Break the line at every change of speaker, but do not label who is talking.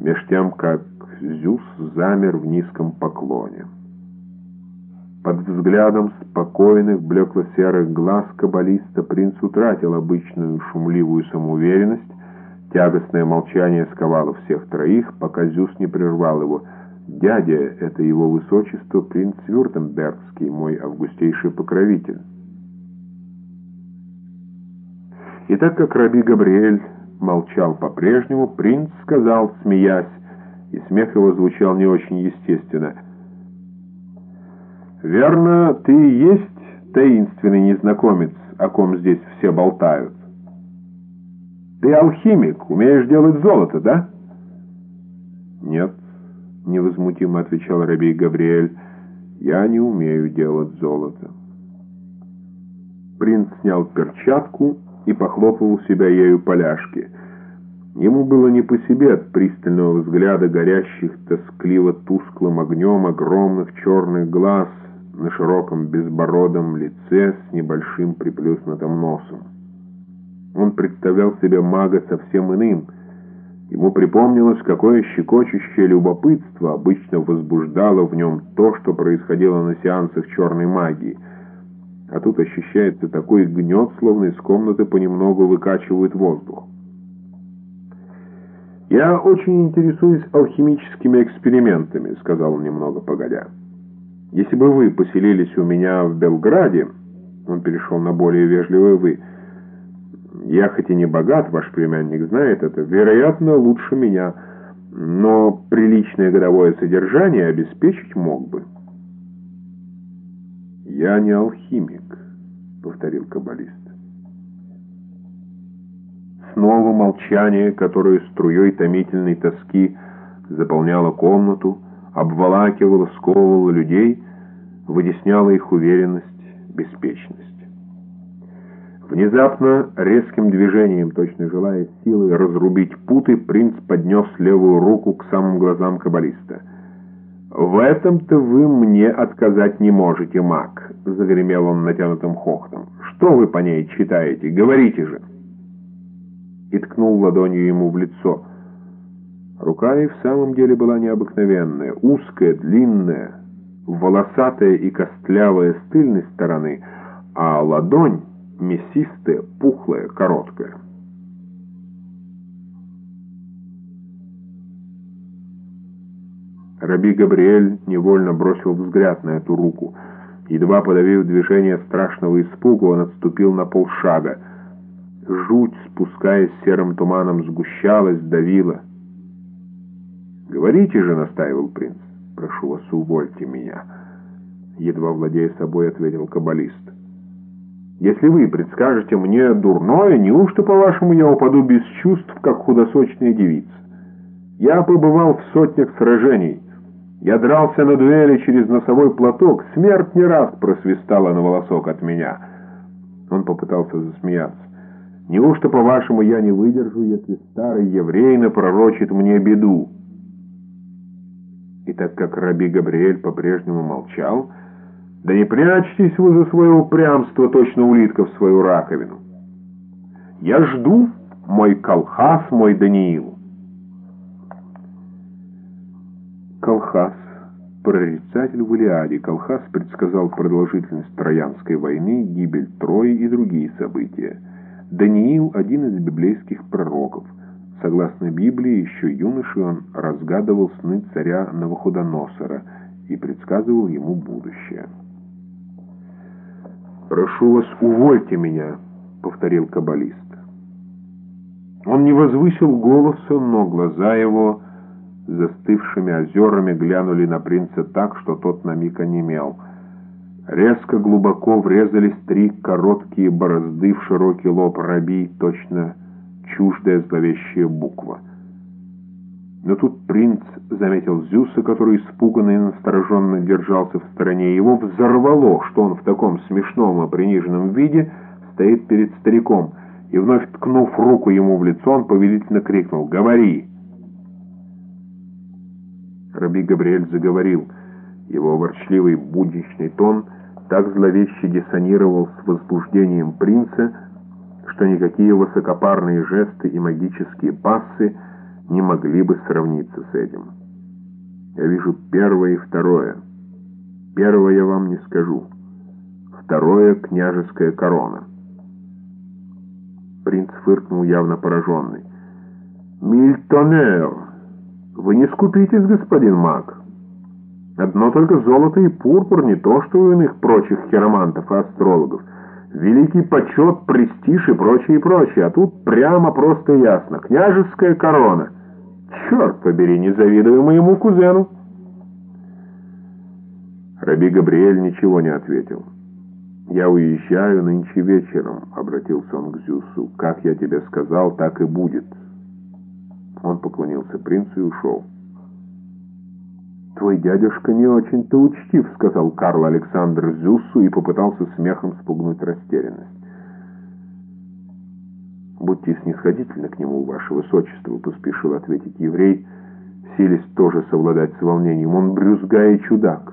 меж тем, как Зюс замер в низком поклоне. Под взглядом спокойных, блекло-серых глаз каббалиста принц утратил обычную шумливую самоуверенность, тягостное молчание сковало всех троих, пока Зюс не прервал его. «Дядя — это его высочество, принц Вюртембергский, мой августейший покровитель». И так как раби Габриэль молчал по-прежнему, принц сказал, смеясь, и смех его звучал не очень естественно. «Верно, ты есть таинственный незнакомец, о ком здесь все болтают. Ты алхимик, умеешь делать золото, да?» «Нет», — невозмутимо отвечал Рабей Габриэль, — «я не умею делать золото». Принц снял перчатку и похлопывал себя ею поляшки — Ему было не по себе от пристального взгляда горящих тоскливо-тусклым огнем огромных черных глаз на широком безбородом лице с небольшим приплюснутым носом. Он представлял себе мага совсем иным. Ему припомнилось, какое щекочущее любопытство обычно возбуждало в нем то, что происходило на сеансах черной магии. А тут ощущается такой гнет, словно из комнаты понемногу выкачивают воздух. «Я очень интересуюсь алхимическими экспериментами», — сказал немного погодя. «Если бы вы поселились у меня в Белграде...» Он перешел на более вежливое «вы». «Я хоть и не богат, ваш племянник знает это, вероятно, лучше меня, но приличное годовое содержание обеспечить мог бы». «Я не алхимик», — повторил каббалист. Снова молчание, которое струей томительной тоски заполняло комнату, обволакивало, сковывало людей, вытесняло их уверенность, беспечность. Внезапно, резким движением, точно желая силой разрубить путы, принц поднес левую руку к самым глазам каббалиста. «В этом-то вы мне отказать не можете, маг», — загремел он натянутым хохтом. «Что вы по ней читаете? Говорите же!» и ткнул ладонью ему в лицо. Рука и в самом деле была необыкновенная, узкая, длинная, волосатая и костлявая с тыльной стороны, а ладонь мясистая, пухлая, короткая. Раби Габриэль невольно бросил взгляд на эту руку. Едва подавив движение страшного испуга, он отступил на полшага жуть, спускаясь серым туманом, сгущалась, давила. «Говорите же», — настаивал принц, — «прошу вас, увольте меня», — едва владея собой ответил каббалист. «Если вы предскажете мне дурное, неужто, по-вашему, я упаду без чувств, как худосочная девица? Я побывал в сотнях сражений». Я дрался на дуэли через носовой платок, смерть не раз просвистала на волосок от меня. Он попытался засмеяться. Неужто, по-вашему, я не выдержу, если старый еврей напророчит мне беду? И так как раби Габриэль по-прежнему молчал, да не прячьтесь вы за свое упрямство, точно улитка в свою раковину. Я жду мой колхаз, мой Даниил. Колхаз, прорицатель в Илиаде, Колхаз предсказал продолжительность Троянской войны, гибель Трои и другие события. Даниил – один из библейских пророков. Согласно Библии, еще юношей он разгадывал сны царя Навуходоносора и предсказывал ему будущее. «Прошу вас, увольте меня», — повторил каббалист. Он не возвысил голоса, но глаза его застывшими озерами глянули на принца так, что тот на миг онемел — Резко глубоко врезались три короткие борозды в широкий лоб раби, точно чуждая зловещая буква. Но тут принц заметил Зюса, который испуганно и настороженно держался в стороне. Его взорвало, что он в таком смешном и приниженном виде стоит перед стариком, и вновь ткнув руку ему в лицо, он повелительно крикнул «Говори!». Раби Габриэль заговорил. Его ворчливый будничный тон — так зловеще диссонировал с возбуждением принца, что никакие высокопарные жесты и магические пассы не могли бы сравниться с этим. Я вижу первое и второе. Первое я вам не скажу. Второе — княжеская корона. Принц фыркнул, явно пораженный. «Мильтонер! Вы не скупитесь, господин маг. Одно только золото и пурпур, не то что у иных прочих хиромантов и астрологов. Великий почет, престиж и прочее, и прочее. А тут прямо просто ясно. Княжеская корона. Черт побери, не завидую моему кузену. Раби Габриэль ничего не ответил. «Я уезжаю нынче вечером», — обратился он к Зюсу. «Как я тебе сказал, так и будет». Он поклонился принцу и ушел. «Твой дядюшка не очень-то учтив», — сказал Карл Александр Зюссу и попытался смехом спугнуть растерянность. «Будьте снисходительны к нему, ваше высочество», — поспешил ответить еврей, силясь тоже совладать с волнением. «Он брюзга и чудак».